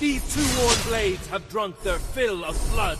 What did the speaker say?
These two worn blades have drunk their fill of blood.